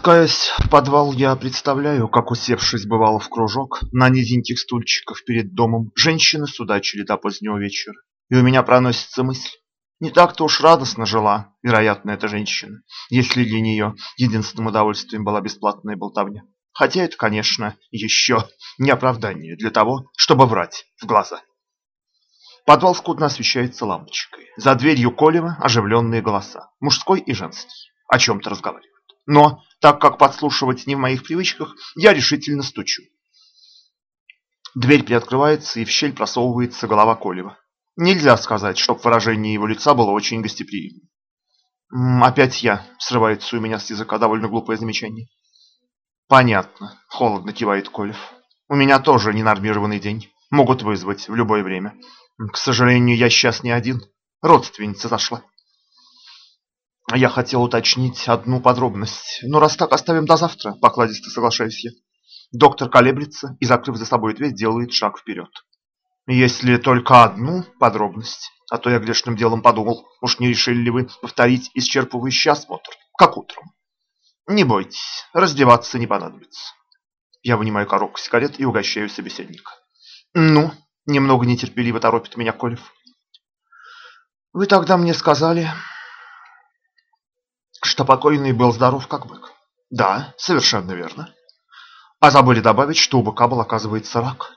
Спускаясь в подвал, я представляю, как, усевшись бывало в кружок, на низеньких стульчиках перед домом, женщины судачили до позднего вечера. И у меня проносится мысль, не так-то уж радостно жила, вероятно, эта женщина, если для нее единственным удовольствием была бесплатная болтовня. Хотя это, конечно, еще не оправдание для того, чтобы врать в глаза. Подвал скудно освещается лампочкой. За дверью Колева оживленные голоса, мужской и женский, о чем-то разговаривают. Но, так как подслушивать не в моих привычках, я решительно стучу. Дверь приоткрывается, и в щель просовывается голова Колева. Нельзя сказать, чтоб выражение его лица было очень гостеприимным. «Опять я», — срывается у меня с языка довольно глупое замечание. «Понятно», — холодно кивает Колев. «У меня тоже ненормированный день. Могут вызвать в любое время. К сожалению, я сейчас не один. Родственница зашла». Я хотел уточнить одну подробность. Но раз так, оставим до завтра, покладисто соглашаюсь я. Доктор колеблется и, закрыв за собой дверь, делает шаг вперед. Если только одну подробность, а то я грешным делом подумал, уж не решили ли вы повторить исчерпывающий осмотр, как утром. Не бойтесь, раздеваться не понадобится. Я вынимаю коробку сигарет и угощаю собеседника. Ну, немного нетерпеливо торопит меня Колев. Вы тогда мне сказали, что покойный был здоров как бык. Да, совершенно верно. А забыли добавить, что у быка был, оказывается, рак.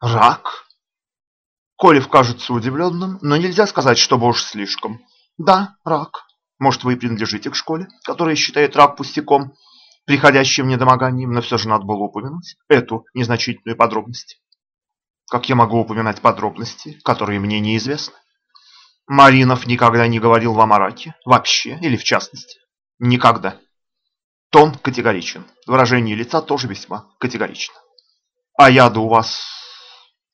Рак? Колев кажется удивленным, но нельзя сказать, чтобы уж слишком. Да, рак. Может, вы и принадлежите к школе, которая считает рак пустяком, приходящим недомоганием, но все же надо было упомянуть эту незначительную подробность. Как я могу упоминать подробности, которые мне неизвестны? Маринов никогда не говорил вам о раке? Вообще или в частности? Никогда. Тон категоричен. Выражение лица тоже весьма категорично. А яда у вас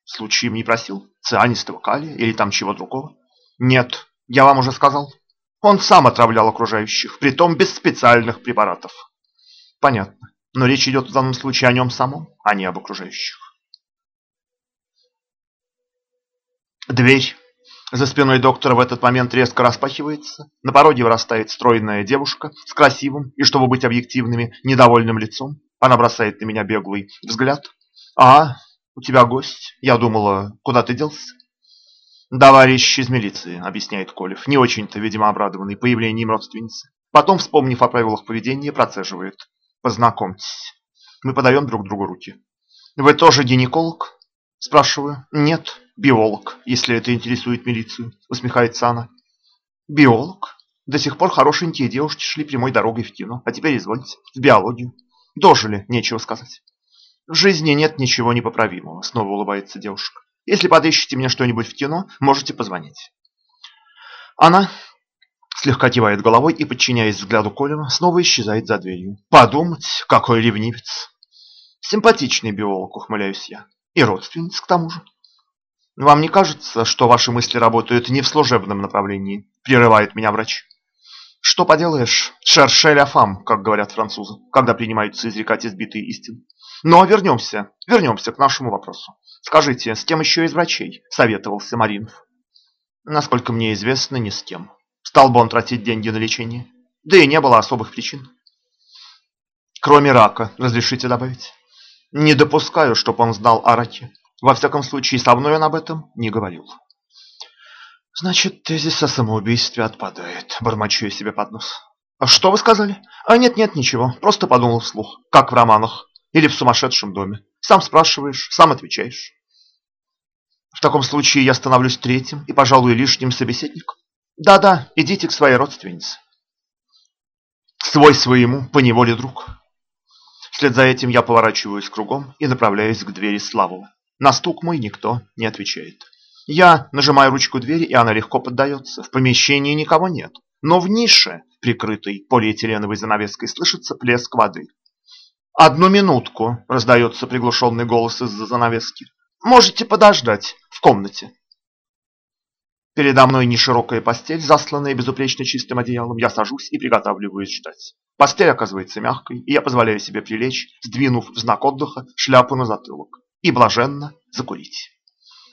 случаем не просил? Цианистого калия или там чего другого? Нет, я вам уже сказал. Он сам отравлял окружающих, притом без специальных препаратов. Понятно. Но речь идет в данном случае о нем самом, а не об окружающих. Дверь за спиной доктора в этот момент резко распахивается. На пороге вырастает стройная девушка с красивым и, чтобы быть объективными, недовольным лицом. Она бросает на меня беглый взгляд. «А, у тебя гость. Я думала, куда ты делся?» «Товарищ из милиции», — объясняет Колев, не очень-то, видимо, обрадованный появлением родственницы. Потом, вспомнив о правилах поведения, процеживает. «Познакомьтесь. Мы подаем друг другу руки». «Вы тоже гинеколог?» Спрашиваю. Нет, биолог, если это интересует милицию, усмехается она. Биолог? До сих пор хорошенькие девушки шли прямой дорогой в кино, а теперь извольте, в биологию. Дожили, нечего сказать. В жизни нет ничего непоправимого, снова улыбается девушка. Если подыщете мне что-нибудь в кино, можете позвонить. Она слегка кивает головой и, подчиняясь взгляду Колина, снова исчезает за дверью. Подумать, какой ревнивец. Симпатичный биолог, ухмыляюсь я. И родственниц к тому же. Вам не кажется, что ваши мысли работают не в служебном направлении? Прерывает меня врач. Что поделаешь, шершель афам, как говорят французы, когда принимаются изрекать избитые истины. Но вернемся, вернемся к нашему вопросу. Скажите, с кем еще из врачей советовался Маринов? Насколько мне известно, ни с кем. Стал бы он тратить деньги на лечение? Да и не было особых причин. Кроме рака, разрешите добавить? Не допускаю, чтобы он знал о раке. Во всяком случае, со мной он об этом не говорил. Значит, тезис о самоубийстве отпадает, бормочу я себе под нос. А что вы сказали? А нет-нет, ничего, просто подумал вслух, как в романах или в сумасшедшем доме. Сам спрашиваешь, сам отвечаешь. В таком случае я становлюсь третьим и, пожалуй, лишним собеседником. Да-да, идите к своей родственнице. Свой своему, поневоле друг. Вслед за этим я поворачиваюсь кругом и направляюсь к двери Славова. На стук мой никто не отвечает. Я нажимаю ручку двери, и она легко поддается. В помещении никого нет. Но в нише, прикрытой полиэтиленовой занавеской, слышится плеск воды. «Одну минутку!» – раздается приглушенный голос из-за занавески. «Можете подождать в комнате». Передо мной неширокая постель, засланная безупречно чистым одеялом. Я сажусь и приготавливаюсь ждать. Постель оказывается мягкой, и я позволяю себе прилечь, сдвинув в знак отдыха шляпу на затылок, и блаженно закурить.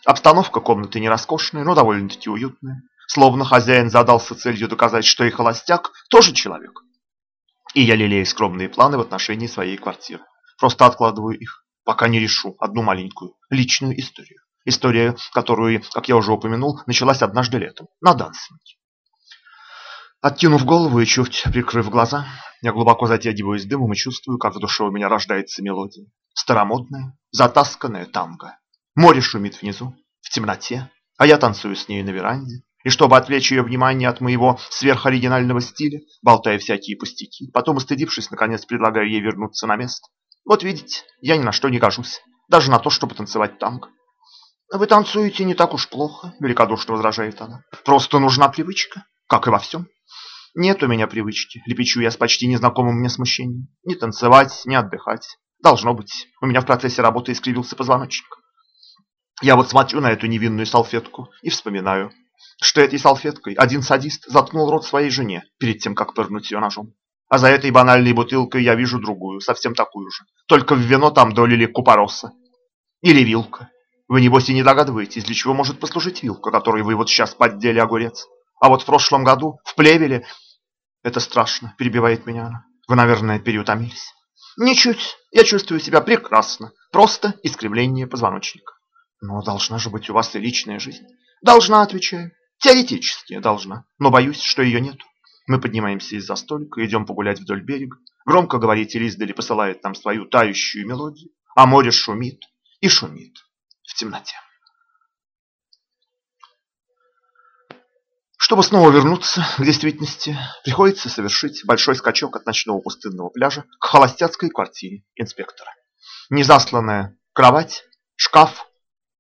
Обстановка комнаты не роскошная, но довольно-таки уютная. Словно хозяин задался целью доказать, что и холостяк тоже человек. И я лелею скромные планы в отношении своей квартиры. Просто откладываю их, пока не решу одну маленькую личную историю. История, которую, как я уже упомянул, началась однажды летом на Дансинге. Откинув голову и чуть прикрыв глаза, я глубоко затягиваюсь дымом и чувствую, как в душе у меня рождается мелодия. Старомодная, затасканная танго. Море шумит внизу, в темноте, а я танцую с ней на веранде. И чтобы отвлечь ее внимание от моего сверхоригинального стиля, болтая всякие пустяки, потом, устыдившись, наконец предлагаю ей вернуться на место. Вот видите, я ни на что не гожусь, даже на то, чтобы танцевать танго. «Вы танцуете не так уж плохо», – великодушно возражает она. «Просто нужна привычка, как и во всем». Нет у меня привычки, лепечу я с почти незнакомым мне смущением. Не танцевать, не отдыхать. Должно быть, у меня в процессе работы искривился позвоночник. Я вот смотрю на эту невинную салфетку и вспоминаю, что этой салфеткой один садист заткнул рот своей жене перед тем, как пырнуть ее ножом. А за этой банальной бутылкой я вижу другую, совсем такую же. Только в вино там долили купороса. Или вилка. Вы, небось, и не догадываетесь, для чего может послужить вилка, которой вы вот сейчас поддели огурец. А вот в прошлом году в Плевеле... Это страшно, перебивает меня она. Вы, наверное, переутомились. Ничуть. Я чувствую себя прекрасно. Просто искривление позвоночника. Но должна же быть у вас и личная жизнь. Должна, отвечаю. Теоретически должна. Но боюсь, что ее нет. Мы поднимаемся из-за столика, идем погулять вдоль берега. Громко говоритель издали посылает нам свою тающую мелодию. А море шумит и шумит темноте. Чтобы снова вернуться к действительности, приходится совершить большой скачок от ночного пустынного пляжа к холостяцкой квартире инспектора. Незасланная кровать, шкаф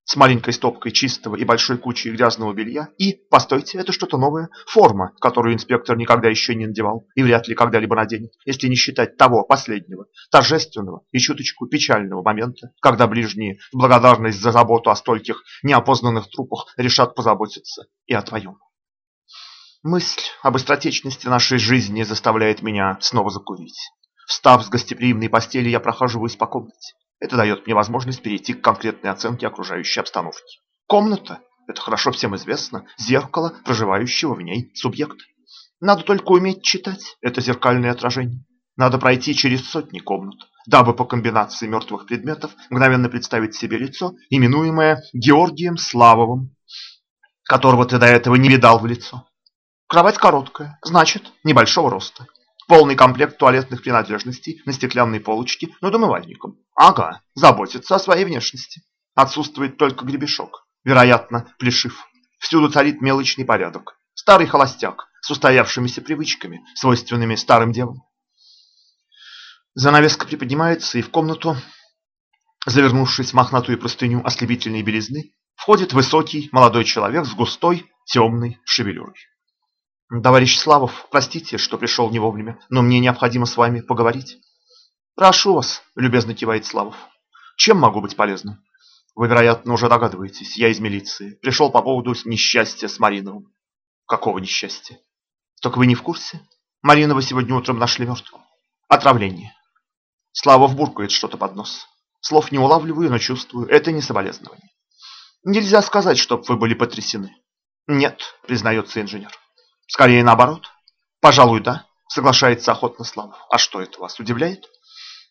с маленькой стопкой чистого и большой кучей грязного белья и, постойте, это что-то новое, форма, которую инспектор никогда еще не надевал и вряд ли когда-либо наденет, если не считать того последнего, торжественного и чуточку печального момента, когда ближние в благодарность за заботу о стольких неопознанных трупах решат позаботиться и о твоем. Мысль об быстротечности нашей жизни заставляет меня снова закурить. Встав с гостеприимной постели, я прохаживаюсь по комнате. Это дает мне возможность перейти к конкретной оценке окружающей обстановки. Комната – это хорошо всем известно, зеркало проживающего в ней субъекта. Надо только уметь читать это зеркальное отражение. Надо пройти через сотни комнат, дабы по комбинации мертвых предметов мгновенно представить себе лицо, именуемое Георгием Славовым, которого ты до этого не видал в лицо. Кровать короткая, значит, небольшого роста. Полный комплект туалетных принадлежностей на стеклянной полочке над умывальником. Ага, заботится о своей внешности. Отсутствует только гребешок, вероятно, плешив. Всюду царит мелочный порядок. Старый холостяк с устоявшимися привычками, свойственными старым девам. Занавеска приподнимается, и в комнату, завернувшись в мохнатую простыню ослепительной белизны, входит высокий молодой человек с густой темной шевелюрой. Товарищ Славов, простите, что пришел не вовремя, но мне необходимо с вами поговорить. Прошу вас, любезно кивает Славов. Чем могу быть полезным? Вы, вероятно, уже догадываетесь, я из милиции. Пришел по поводу несчастья с Мариновым. Какого несчастья? Так вы не в курсе? Маринова сегодня утром нашли мертвым. Отравление. Славов буркает что-то под нос. Слов не улавливаю, но чувствую, это не соболезнование. Нельзя сказать, чтоб вы были потрясены. Нет, признается инженер. Скорее наоборот. Пожалуй, да, соглашается охотно Славов. А что это вас удивляет?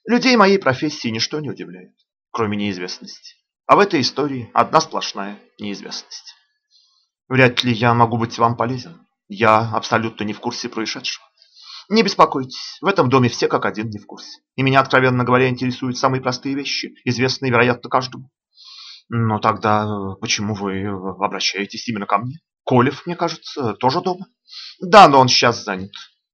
Людей моей профессии ничто не удивляет, кроме неизвестности. А в этой истории одна сплошная неизвестность. Вряд ли я могу быть вам полезен. Я абсолютно не в курсе происшедшего. Не беспокойтесь, в этом доме все как один не в курсе. И меня, откровенно говоря, интересуют самые простые вещи, известные, вероятно, каждому. Но тогда э, почему вы обращаетесь именно ко мне? Колев, мне кажется, тоже дома. Да, но он сейчас занят.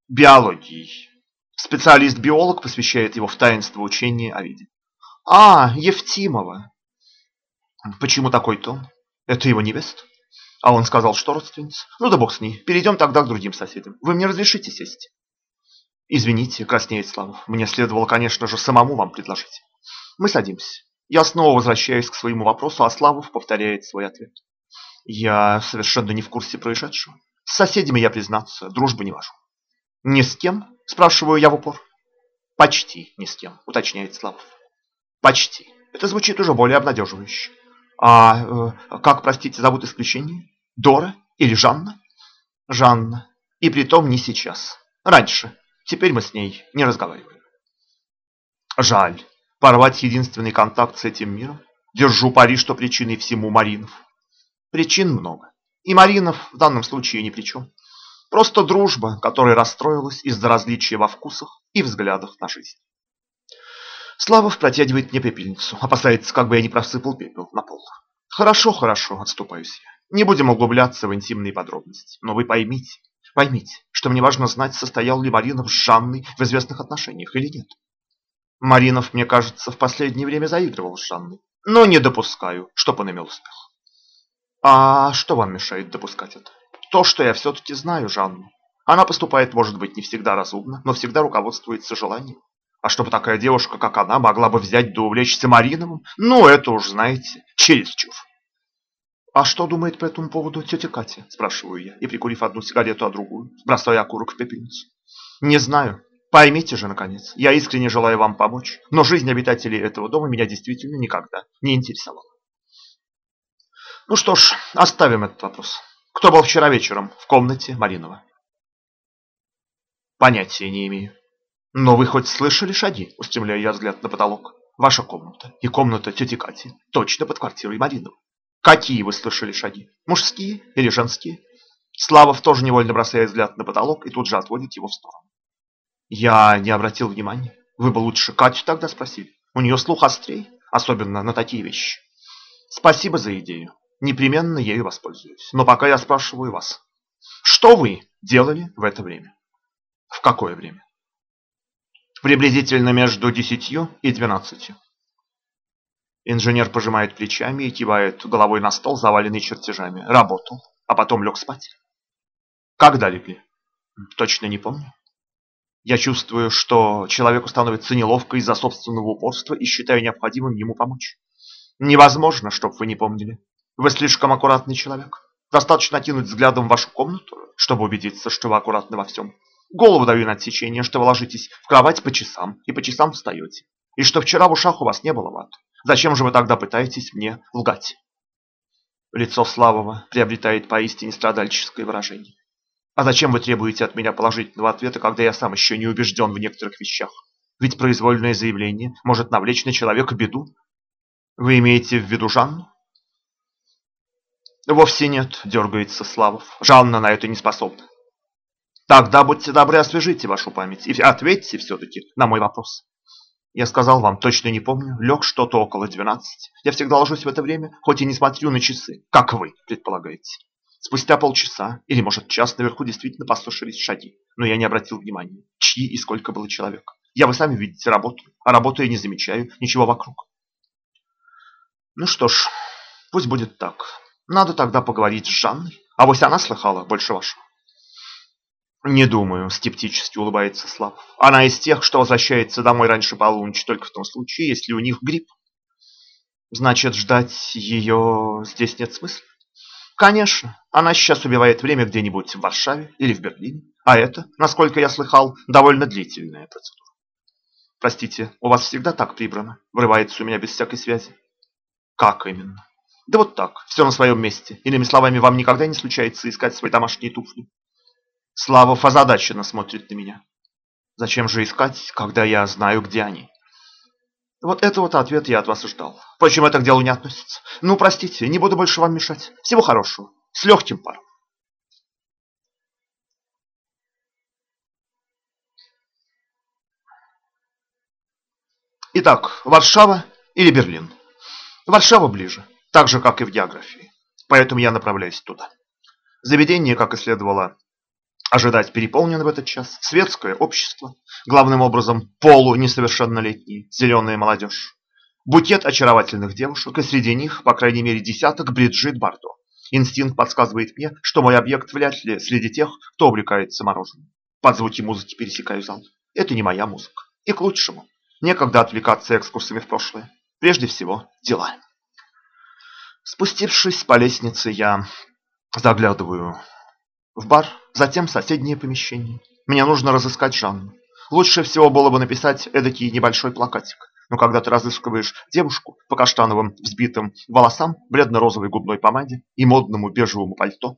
Биологией. Специалист-биолог посвящает его в таинство учения о виде. А, Евтимова. Почему такой тон? Это его невеста? А он сказал, что родственница. Ну да бог с ней. Перейдем тогда к другим соседям. Вы мне разрешите сесть? Извините, краснеет Славов. Мне следовало, конечно же, самому вам предложить. Мы садимся. Я снова возвращаюсь к своему вопросу, а Славов повторяет свой ответ. Я совершенно не в курсе происшедшего. С соседями я, признаться, дружбы не вожу. Ни с кем? Спрашиваю я в упор. Почти ни с кем, уточняет Славов. Почти. Это звучит уже более обнадеживающе. А э, как, простите, зовут исключение? Дора или Жанна? Жанна. И притом не сейчас. Раньше. Теперь мы с ней не разговариваем. Жаль. Порвать единственный контакт с этим миром? Держу пари, что причиной всему Маринов. Причин много. И Маринов в данном случае ни при чем. Просто дружба, которая расстроилась из-за различия во вкусах и взглядах на жизнь. Славов протягивает мне пепельницу, опасается, как бы я не просыпал пепел на пол. Хорошо, хорошо, отступаюсь я. Не будем углубляться в интимные подробности, но вы поймите, поймите, что мне важно знать, состоял ли Маринов с Жанной в известных отношениях или нет. Маринов, мне кажется, в последнее время заигрывал с Жанной, но не допускаю, чтоб он имел успех. А что вам мешает допускать это? То, что я все-таки знаю Жанну. Она поступает, может быть, не всегда разумно, но всегда руководствуется желанием. А чтобы такая девушка, как она, могла бы взять да увлечься Мариновым, ну, это уж, знаете, чересчур. «А что думает по этому поводу тетя Катя?» – спрашиваю я, и, прикурив одну сигарету, а другую, бросаю окурок в пепельницу. «Не знаю. Поймите же, наконец, я искренне желаю вам помочь, но жизнь обитателей этого дома меня действительно никогда не интересовала. Ну что ж, оставим этот вопрос. Кто был вчера вечером в комнате Маринова? Понятия не имею. Но вы хоть слышали шаги? Устремляю я взгляд на потолок. Ваша комната и комната тети Кати точно под квартирой Маринова. Какие вы слышали шаги? Мужские или женские? Славов тоже невольно бросает взгляд на потолок и тут же отводит его в сторону. Я не обратил внимания. Вы бы лучше Катю тогда спросили. У нее слух острей, особенно на такие вещи. Спасибо за идею. Непременно ею воспользуюсь. Но пока я спрашиваю вас. Что вы делали в это время? В какое время? Приблизительно между десятью и двенадцатью. Инженер пожимает плечами и кивает головой на стол, заваленный чертежами. Работал, а потом лег спать. Когда легли? Точно не помню. Я чувствую, что человеку становится неловко из-за собственного упорства и считаю необходимым ему помочь. Невозможно, чтобы вы не помнили. Вы слишком аккуратный человек. Достаточно кинуть взглядом в вашу комнату, чтобы убедиться, что вы аккуратны во всем. Голову даю на отсечение, что вы ложитесь в кровать по часам и по часам встаете. И что вчера в ушах у вас не было ваты. Зачем же вы тогда пытаетесь мне лгать? Лицо Славова приобретает поистине страдальческое выражение. А зачем вы требуете от меня положительного ответа, когда я сам еще не убежден в некоторых вещах? Ведь произвольное заявление может навлечь на человека беду. Вы имеете в виду Жанну? Вовсе нет, дергается Славов. Жанна на это не способна. Тогда будьте добры, освежите вашу память и ответьте все-таки на мой вопрос. Я сказал вам, точно не помню, лег что-то около двенадцати. Я всегда ложусь в это время, хоть и не смотрю на часы, как вы предполагаете. Спустя полчаса, или может час, наверху действительно послышались шаги, но я не обратил внимания, чьи и сколько было человек. Я, вы сами видите, работаю, а работаю не замечаю ничего вокруг. Ну что ж, пусть будет так. Надо тогда поговорить с Жанной, а вось она слыхала больше вашего. Не думаю, скептически улыбается Слав. Она из тех, что возвращается домой раньше полуночи только в том случае, если у них грипп. Значит, ждать ее здесь нет смысла? Конечно, она сейчас убивает время где-нибудь в Варшаве или в Берлине. А это, насколько я слыхал, довольно длительная процедура. Простите, у вас всегда так прибрано? Врывается у меня без всякой связи. Как именно? Да вот так, все на своем месте. Иными словами, вам никогда не случается искать свои домашние туфли. Славов озадаченно смотрит на меня. Зачем же искать, когда я знаю, где они? Вот это вот ответ я от вас и ждал. Впрочем, это к делу не относится. Ну, простите, не буду больше вам мешать. Всего хорошего. С легким паром. Итак, Варшава или Берлин? Варшава ближе, так же, как и в географии. Поэтому я направляюсь туда. Заведение, как и следовало ожидать переполнено в этот час светское общество, главным образом полу несовершеннолетние, зеленая молодежь. Букет очаровательных девушек, и среди них, по крайней мере, десяток Бриджит Бардо. Инстинкт подсказывает мне, что мой объект вряд ли среди тех, кто увлекается мороженым. Под звуки музыки пересекаю зал. Это не моя музыка. И к лучшему. Некогда отвлекаться экскурсами в прошлое. Прежде всего, дела. Спустившись по лестнице, я заглядываю в бар, затем соседнее помещение. Мне нужно разыскать Жанну. Лучше всего было бы написать эдакий небольшой плакатик. Но когда ты разыскиваешь девушку по каштановым взбитым волосам, бледно-розовой губной помаде и модному бежевому пальто,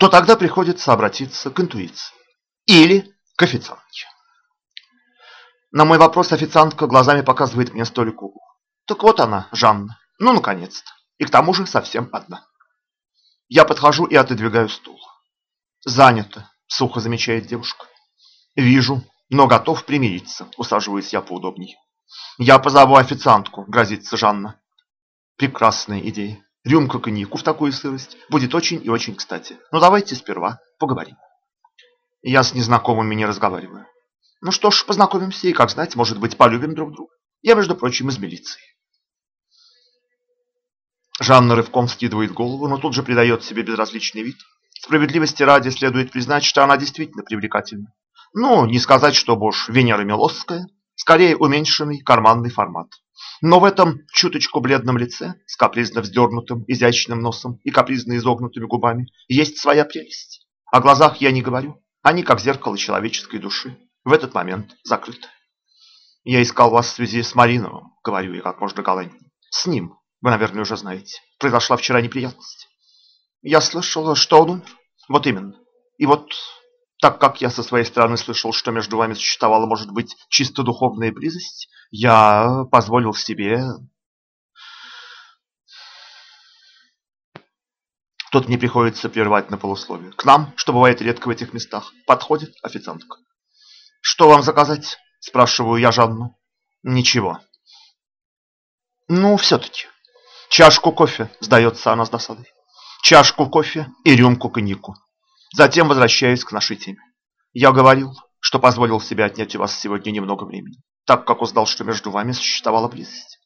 то тогда приходится обратиться к интуиции или к официантке. На мой вопрос официантка глазами показывает мне столик углу. Так вот она, Жанна. Ну, наконец-то. И к тому же совсем одна. Я подхожу и отодвигаю стул. Занято, сухо замечает девушка. Вижу, но готов примириться. Усаживаюсь я поудобнее. Я позову официантку, грозится Жанна. Прекрасная идея. Рюмка коньяку в такую сырость будет очень и очень кстати. Но давайте сперва поговорим. Я с незнакомыми не разговариваю. Ну что ж, познакомимся и, как знать, может быть, полюбим друг друга. Я, между прочим, из милиции. Жанна рывком скидывает голову, но тут же придает себе безразличный вид. Справедливости ради следует признать, что она действительно привлекательна. Ну, не сказать, что уж Венера Милосская, скорее уменьшенный карманный формат. Но в этом чуточку бледном лице, с капризно вздернутым изящным носом и капризно изогнутыми губами, есть своя прелесть. О глазах я не говорю, они как зеркало человеческой души, в этот момент закрыты. Я искал вас в связи с Мариновым, говорю я как можно галантнее. С ним вы, наверное, уже знаете. Произошла вчера неприятность. Я слышала, что он умер. Вот именно. И вот так как я со своей стороны слышал, что между вами существовала, может быть, чисто духовная близость, я позволил себе... Тут мне приходится прервать на полусловие. К нам, что бывает редко в этих местах, подходит официантка. «Что вам заказать?» – спрашиваю я Жанну. «Ничего». «Ну, все-таки». Чашку кофе, сдается она с досадой. Чашку кофе и рюмку коньяку. Затем возвращаюсь к нашей теме. Я говорил, что позволил себе отнять у вас сегодня немного времени, так как узнал, что между вами существовала близость.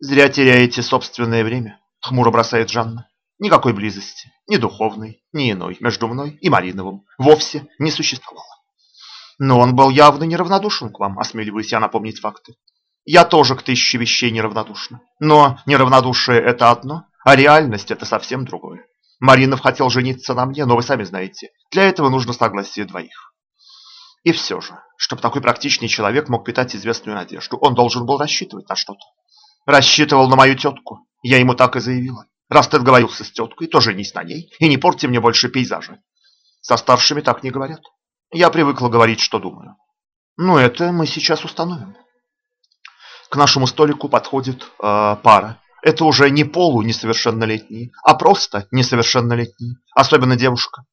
Зря теряете собственное время, хмуро бросает Жанна. Никакой близости, ни духовной, ни иной, между мной и Мариновым, вовсе не существовало. Но он был явно неравнодушен к вам, осмеливаюсь я напомнить факты. Я тоже к тысяче вещей неравнодушна. Но неравнодушие – это одно, а реальность – это совсем другое. Маринов хотел жениться на мне, но вы сами знаете, для этого нужно согласие двоих. И все же, чтобы такой практичный человек мог питать известную надежду, он должен был рассчитывать на что-то. Рассчитывал на мою тетку, я ему так и заявила. Раз ты отговорился с теткой, то женись на ней и не порти мне больше пейзажи. Со старшими так не говорят. Я привыкла говорить, что думаю. Ну, это мы сейчас установим. К нашему столику подходит э, пара. Это уже не полу несовершеннолетние, а просто несовершеннолетние, особенно девушка.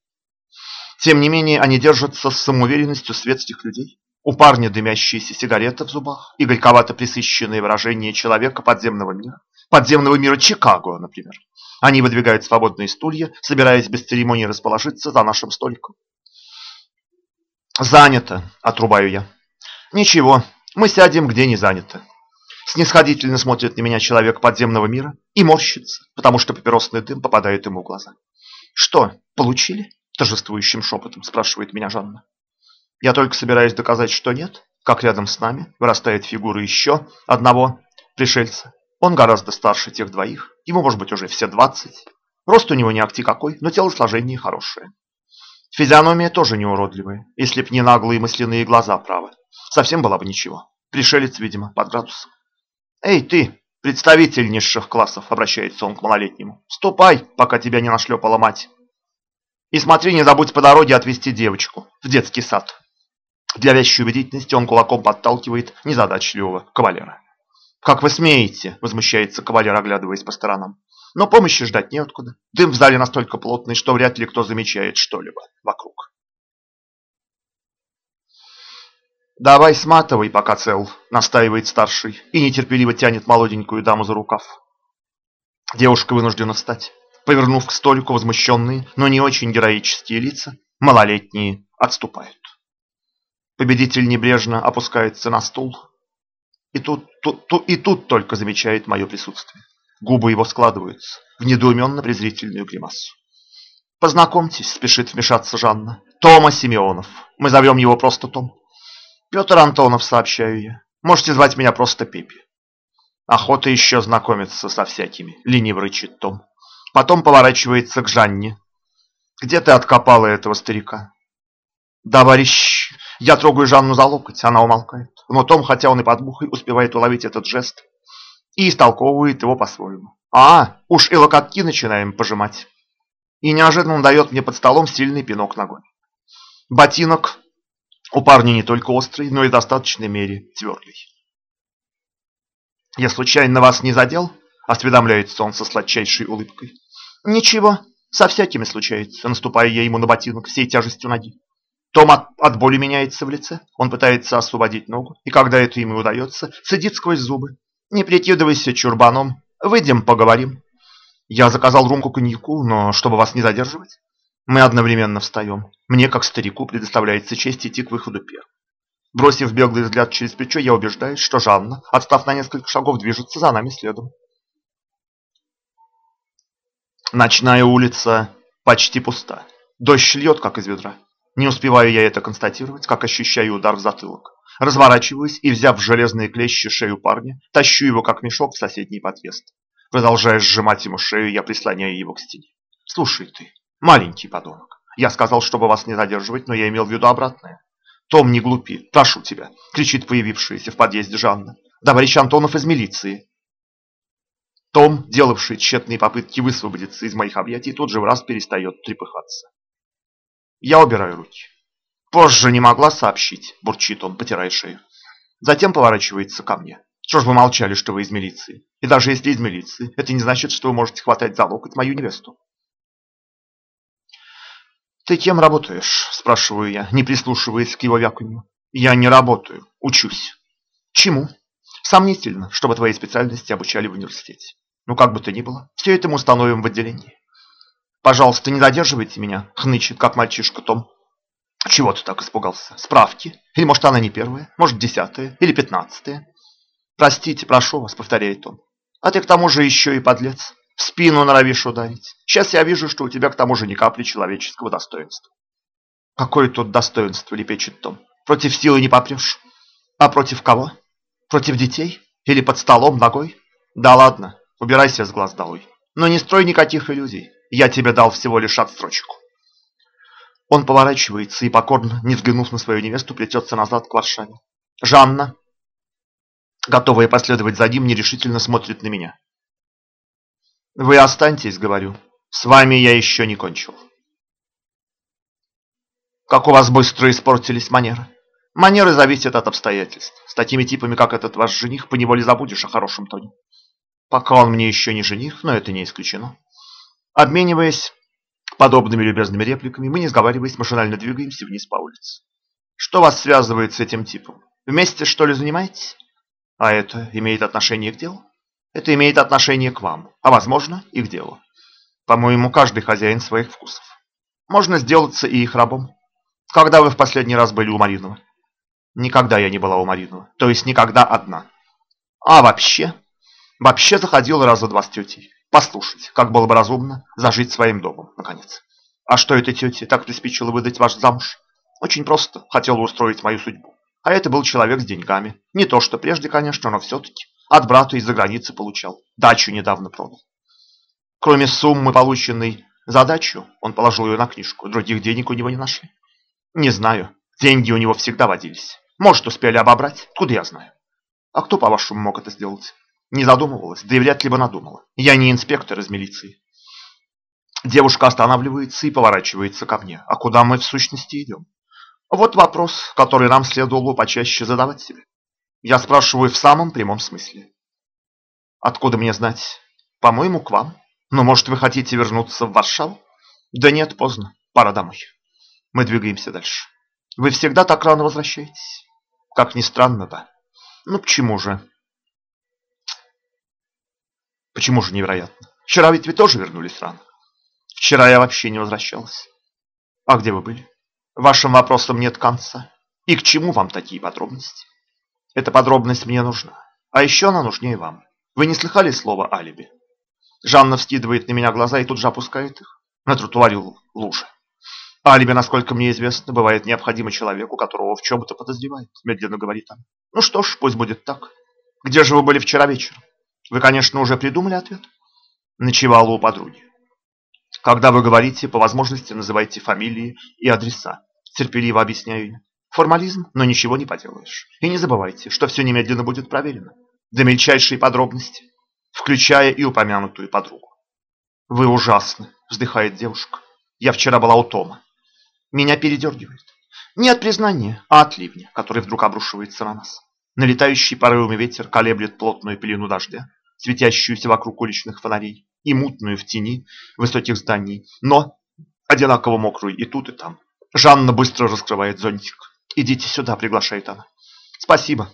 Тем не менее, они держатся с самоуверенностью светских людей. У парня дымящаяся сигарета в зубах и горьковато присыщенное выражение человека подземного мира. Подземного мира Чикаго, например. Они выдвигают свободные стулья, собираясь без церемонии расположиться за нашим столиком. «Занято», – отрубаю я. «Ничего, мы сядем, где не занято». Снисходительно смотрит на меня человек подземного мира и морщится, потому что папиросный дым попадает ему в глаза. «Что, получили?» – торжествующим шепотом спрашивает меня Жанна. Я только собираюсь доказать, что нет, как рядом с нами вырастает фигура еще одного пришельца. Он гораздо старше тех двоих, ему может быть уже все двадцать. Рост у него не акти какой, но телосложение хорошее. Физиономия тоже не уродливая, если б не наглые мысленные глаза правы. Совсем была бы ничего. Пришелец, видимо, под градусом. «Эй, ты, представитель низших классов!» – обращается он к малолетнему. «Ступай, пока тебя не нашлепала мать. И смотри, не забудь по дороге отвезти девочку в детский сад». Для вящей убедительности он кулаком подталкивает незадачливого кавалера. «Как вы смеете?» – возмущается кавалер, оглядываясь по сторонам. «Но помощи ждать неоткуда. Дым в зале настолько плотный, что вряд ли кто замечает что-либо вокруг». «Давай сматывай, пока цел», — настаивает старший и нетерпеливо тянет молоденькую даму за рукав. Девушка вынуждена встать. Повернув к столику возмущенные, но не очень героические лица, малолетние отступают. Победитель небрежно опускается на стул. И тут, тут, тут, и тут только замечает мое присутствие. Губы его складываются в недоуменно-презрительную гримасу. «Познакомьтесь», — спешит вмешаться Жанна. «Тома Симеонов. Мы зовем его просто Том. Петр Антонов, сообщаю я. Можете звать меня просто Пипи. Охота еще знакомиться со всякими, лениво рычит Том. Потом поворачивается к Жанне. Где ты откопала этого старика? Товарищ, я трогаю Жанну за локоть, она умолкает. Но Том, хотя он и под мухой, успевает уловить этот жест и истолковывает его по-своему. А, уж и локотки начинаем пожимать. и неожиданно дает мне под столом сильный пинок ногой. Ботинок у парня не только острый, но и в достаточной мере твердый. «Я случайно вас не задел?» – осведомляется он со сладчайшей улыбкой. «Ничего, со всякими случается», – наступая я ему на ботинок всей тяжестью ноги. Том от, от боли меняется в лице, он пытается освободить ногу, и когда это ему удается, сидит сквозь зубы. «Не прикидывайся чурбаном, выйдем поговорим». Я заказал рюмку коньяку, но чтобы вас не задерживать. Мы одновременно встаем. Мне, как старику, предоставляется честь идти к выходу первым. Бросив беглый взгляд через плечо, я убеждаюсь, что Жанна, отстав на несколько шагов, движется за нами следом. Ночная улица почти пуста. Дождь льет, как из ведра. Не успеваю я это констатировать, как ощущаю удар в затылок. Разворачиваюсь и, взяв в железные клещи шею парня, тащу его как мешок в соседний подъезд. Продолжая сжимать ему шею, я прислоняю его к стене. «Слушай ты, маленький подонок, я сказал, чтобы вас не задерживать, но я имел в виду обратное. Том, не глупи, прошу тебя!» – кричит появившаяся в подъезде Жанна. «Товарищ Антонов из милиции!» Том, делавший тщетные попытки высвободиться из моих объятий, тут же в раз перестает трепыхаться. Я убираю руки. Позже не могла сообщить, бурчит он, потирая шею. Затем поворачивается ко мне. Что ж вы молчали, что вы из милиции? И даже если из милиции, это не значит, что вы можете хватать за локоть мою невесту. «Ты кем работаешь?» – спрашиваю я, не прислушиваясь к его вяканью. «Я не работаю, учусь». «Чему?» «Сомнительно, чтобы твоей специальности обучали в университете. Ну, как бы то ни было, все это мы установим в отделении». «Пожалуйста, не задерживайте меня», – хнычет, как мальчишка Том. «Чего ты так испугался? Справки? Или, может, она не первая? Может, десятая? Или пятнадцатая?» «Простите, прошу вас», – повторяет он. «А ты к тому же еще и подлец. В спину норовишь ударить. Сейчас я вижу, что у тебя к тому же ни капли человеческого достоинства. Какое тут достоинство, лепечет Том. Против силы не попрешь. А против кого? Против детей? Или под столом ногой? Да ладно, убирайся с глаз долой. Но не строй никаких иллюзий. Я тебе дал всего лишь отстрочку. Он поворачивается и, покорно, не взглянув на свою невесту, плетется назад к Варшаве. Жанна, готовая последовать за ним, нерешительно смотрит на меня. Вы останьтесь, говорю. С вами я еще не кончил. Как у вас быстро испортились манеры. Манеры зависят от обстоятельств. С такими типами, как этот ваш жених, поневоле забудешь о хорошем тоне. Пока он мне еще не жених, но это не исключено. Обмениваясь подобными любезными репликами, мы, не сговариваясь, машинально двигаемся вниз по улице. Что вас связывает с этим типом? Вместе, что ли, занимаетесь? А это имеет отношение к делу? Это имеет отношение к вам, а возможно и к делу. По-моему, каждый хозяин своих вкусов. Можно сделаться и их рабом. Когда вы в последний раз были у Маринова? Никогда я не была у Маринова. То есть никогда одна. А вообще? Вообще заходила раза два с тетей. Послушать, как было бы разумно зажить своим домом, наконец. А что этой тете так приспичило выдать ваш замуж? Очень просто. Хотела устроить мою судьбу. А это был человек с деньгами. Не то, что прежде, конечно, но все-таки. От брата из-за границы получал. Дачу недавно продал. Кроме суммы, полученной за дачу, он положил ее на книжку. Других денег у него не нашли. Не знаю. Деньги у него всегда водились. Может, успели обобрать. Куда я знаю? А кто, по-вашему, мог это сделать? Не задумывалась, да и вряд ли бы надумала. Я не инспектор из милиции. Девушка останавливается и поворачивается ко мне. А куда мы в сущности идем? Вот вопрос, который нам следовало почаще задавать себе. Я спрашиваю в самом прямом смысле. Откуда мне знать? По-моему, к вам. Но может вы хотите вернуться в Варшаву? Да нет, поздно. Пора домой. Мы двигаемся дальше. Вы всегда так рано возвращаетесь? Как ни странно, да. Ну почему же? Почему же невероятно? Вчера ведь вы тоже вернулись рано. Вчера я вообще не возвращалась. А где вы были? Вашим вопросам нет конца. И к чему вам такие подробности? Эта подробность мне нужна. А еще она нужнее вам. Вы не слыхали слова алиби? Жанна вскидывает на меня глаза и тут же опускает их. На тротуаре лужа. Алиби, насколько мне известно, бывает необходимо человеку, которого в чем-то подозревает, медленно говорит она. Ну что ж, пусть будет так. Где же вы были вчера вечером? Вы, конечно, уже придумали ответ? Ночевала у подруги. Когда вы говорите, по возможности называйте фамилии и адреса. Терпеливо объясняю я. Формализм, но ничего не поделаешь. И не забывайте, что все немедленно будет проверено. До мельчайшей подробности, включая и упомянутую подругу. Вы ужасны, вздыхает девушка. Я вчера была у Тома. Меня передергивает. Не от признания, а от ливня, который вдруг обрушивается на нас. Налетающий порывами ветер колеблет плотную пелену дождя, светящуюся вокруг уличных фонарей и мутную в тени высоких зданий, но одинаково мокрую и тут, и там. Жанна быстро раскрывает зонтик. «Идите сюда», — приглашает она. «Спасибо.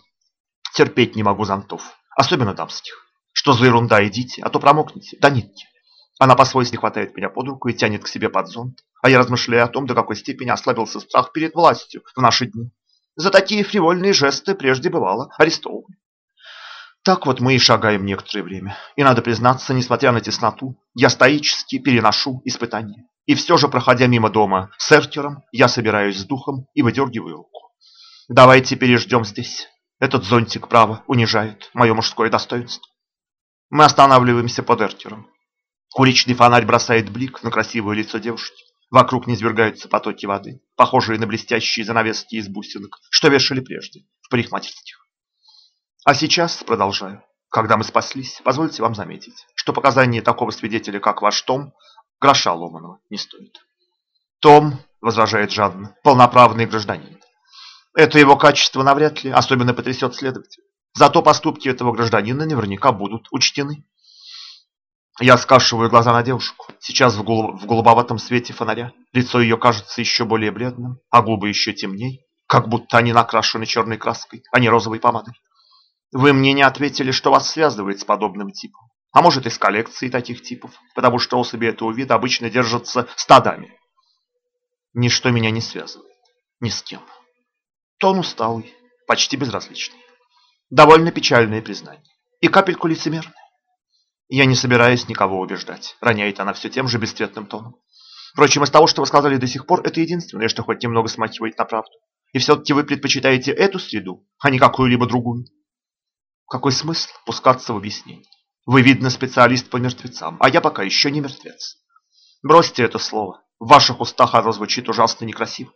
Терпеть не могу зонтов, особенно дамских. Что за ерунда, идите, а то промокнете. Да нет. Она по-свойски хватает меня под руку и тянет к себе под зонт, а я размышляю о том, до какой степени ослабился страх перед властью в наши дни. За такие фривольные жесты прежде бывало арестованы. Так вот мы и шагаем некоторое время. И надо признаться, несмотря на тесноту, я стоически переношу испытания. И все же, проходя мимо дома с Эртером, я собираюсь с духом и выдергиваю руку. Давайте переждем здесь. Этот зонтик, право, унижает мое мужское достоинство. Мы останавливаемся под Эртером. Уличный фонарь бросает блик на красивое лицо девушки. Вокруг низвергаются потоки воды, похожие на блестящие занавески из бусинок, что вешали прежде в парикмахерских. А сейчас, продолжаю, когда мы спаслись, позвольте вам заметить, что показания такого свидетеля, как ваш Том, гроша ломаного не стоит. Том, возражает Жанна, полноправный гражданин. Это его качество навряд ли особенно потрясет следователя. Зато поступки этого гражданина наверняка будут учтены. Я скашиваю глаза на девушку. Сейчас в, голуб... в голубоватом свете фонаря лицо ее кажется еще более бледным, а губы еще темней, как будто они накрашены черной краской, а не розовой помадой. Вы мне не ответили, что вас связывает с подобным типом. А может и с коллекцией таких типов, потому что особи этого вида обычно держатся стадами. Ничто меня не связывает. Ни с кем. Тон усталый, почти безразличный. Довольно печальное признание. И капельку лицемерное. Я не собираюсь никого убеждать, роняет она все тем же бесцветным тоном. Впрочем, из того, что вы сказали до сих пор, это единственное, что хоть немного смахивает на правду. И все-таки вы предпочитаете эту среду, а не какую-либо другую. Какой смысл пускаться в объяснение? Вы, видно, специалист по мертвецам, а я пока еще не мертвец. Бросьте это слово. В ваших устах оно звучит ужасно некрасиво.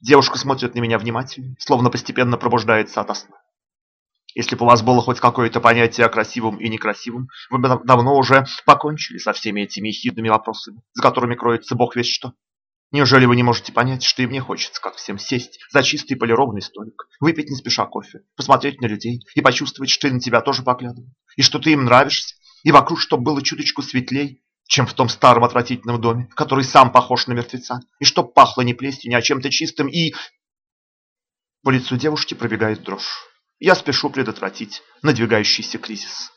Девушка смотрит на меня внимательно, словно постепенно пробуждается ото сна. Если бы у вас было хоть какое-то понятие о красивом и некрасивом, вы бы давно уже покончили со всеми этими ехидными вопросами, за которыми кроется бог весь что. Неужели вы не можете понять, что и мне хочется, как всем, сесть за чистый полированный столик, выпить не спеша кофе, посмотреть на людей и почувствовать, что и на тебя тоже поглядывают, и что ты им нравишься, и вокруг, чтобы было чуточку светлей, чем в том старом отвратительном доме, который сам похож на мертвеца, и чтоб пахло не плесенью, а чем-то чистым, и... По лицу девушки пробегает дрожь. Я спешу предотвратить надвигающийся кризис.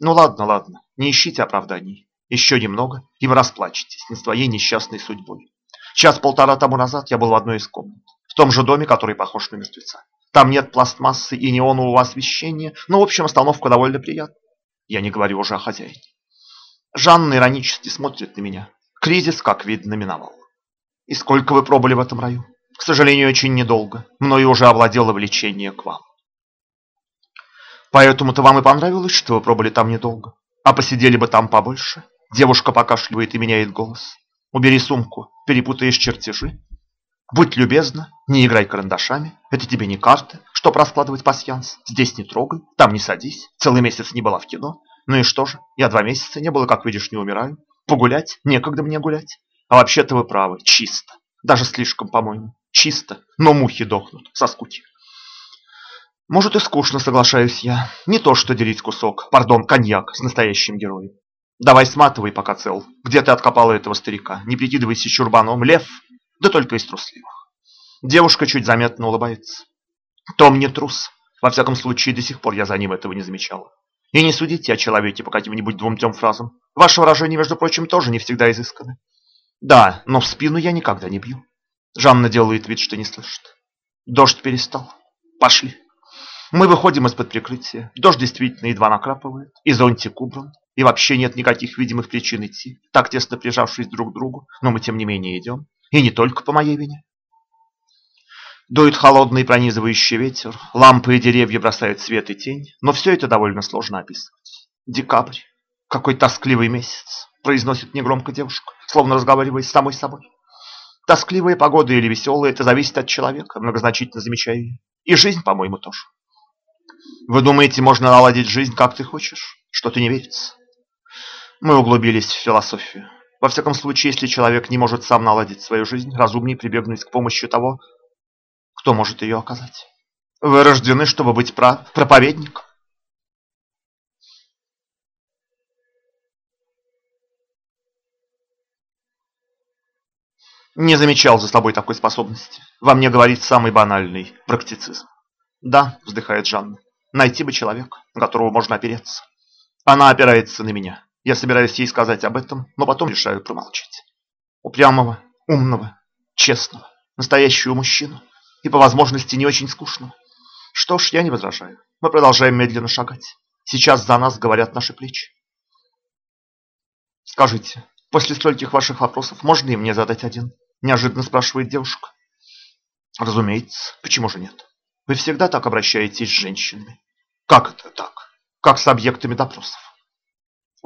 Ну ладно, ладно, не ищите оправданий. Еще немного, и вы расплачетесь над своей несчастной судьбой. Час-полтора тому назад я был в одной из комнат, в том же доме, который похож на мертвеца. Там нет пластмассы и неонового освещения, но, в общем, остановка довольно приятная. Я не говорю уже о хозяине. Жанна иронически смотрит на меня. Кризис, как видно, миновал. И сколько вы пробыли в этом раю? К сожалению, очень недолго. Мною уже овладело влечение к вам. Поэтому-то вам и понравилось, что вы пробыли там недолго. А посидели бы там побольше. Девушка покашливает и меняет голос. Убери сумку, перепутаешь чертежи. Будь любезна, не играй карандашами. Это тебе не карты, чтоб раскладывать пасьянс. Здесь не трогай, там не садись. Целый месяц не была в кино. Ну и что же, я два месяца не было, как видишь, не умираю. Погулять? Некогда мне гулять. А вообще-то вы правы, чисто. Даже слишком, по-моему. Чисто, но мухи дохнут со скуки. Может и скучно, соглашаюсь я. Не то, что делить кусок, пардон, коньяк с настоящим героем. Давай сматывай, пока цел. Где ты откопала этого старика? Не прикидывайся чурбаном. Лев? Да только из трусливых. Девушка чуть заметно улыбается. Том не трус. Во всяком случае, до сих пор я за ним этого не замечала. И не судите о человеке по каким-нибудь двум-трем фразам. Ваше выражение, между прочим, тоже не всегда изысканы. Да, но в спину я никогда не бью. Жанна делает вид, что не слышит. Дождь перестал. Пошли. Мы выходим из-под прикрытия. Дождь действительно едва накрапывает. И зонтик убран. И вообще нет никаких видимых причин идти, так тесно прижавшись друг к другу. Но мы тем не менее идем. И не только по моей вине. Дует холодный пронизывающий ветер. Лампы и деревья бросают свет и тень. Но все это довольно сложно описывать. Декабрь. Какой тоскливый месяц. Произносит негромко девушка, словно разговаривая с самой собой. Тоскливая погода или веселая, это зависит от человека, многозначительно замечаю я. И жизнь, по-моему, тоже. Вы думаете, можно наладить жизнь, как ты хочешь? Что-то не верится. Мы углубились в философию. Во всяком случае, если человек не может сам наладить свою жизнь, разумнее прибегнуть к помощи того, кто может ее оказать. Вы рождены, чтобы быть проповедником. Не замечал за собой такой способности. Во мне говорит самый банальный практицизм. Да, вздыхает Жанна, найти бы человека, на которого можно опереться. Она опирается на меня. Я собираюсь ей сказать об этом, но потом решаю промолчать. Упрямого, умного, честного, настоящего мужчину и по возможности не очень скучного. Что ж, я не возражаю. Мы продолжаем медленно шагать. Сейчас за нас говорят наши плечи. Скажите, после стольких ваших вопросов можно и мне задать один? Неожиданно спрашивает девушка. Разумеется, почему же нет? Вы всегда так обращаетесь с женщинами. Как это так? Как с объектами допросов?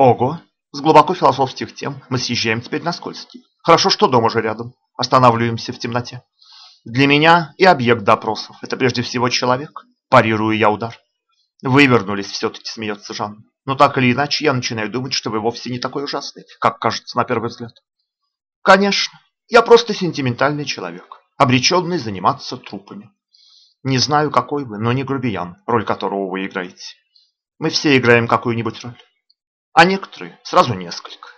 Ого, с глубоко философских тем мы съезжаем теперь на скользкий. Хорошо, что дом уже рядом. Останавливаемся в темноте. Для меня и объект допросов – это прежде всего человек. Парирую я удар. Вы вернулись все-таки, смеется Жан. Но так или иначе, я начинаю думать, что вы вовсе не такой ужасный, как кажется на первый взгляд. Конечно, я просто сентиментальный человек, обреченный заниматься трупами. Не знаю, какой вы, но не грубиян, роль которого вы играете. Мы все играем какую-нибудь роль. А некоторые сразу несколько.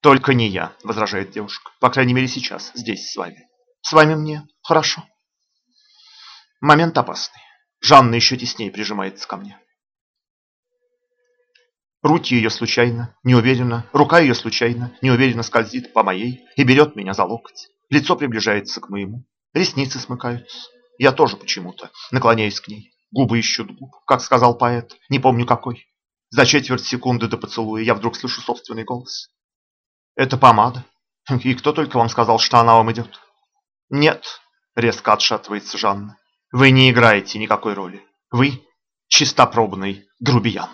Только не я, возражает девушка. По крайней мере сейчас, здесь с вами. С вами мне хорошо. Момент опасный. Жанна еще теснее прижимается ко мне. Руки ее случайно, неуверенно, рука ее случайно, неуверенно скользит по моей и берет меня за локоть. Лицо приближается к моему, ресницы смыкаются. Я тоже почему-то наклоняюсь к ней. Губы ищут губ, как сказал поэт, не помню какой. За четверть секунды до поцелуя я вдруг слышу собственный голос. Это помада. И кто только вам сказал, что она вам идет? Нет, резко отшатывается Жанна. Вы не играете никакой роли. Вы чистопробный грубиян.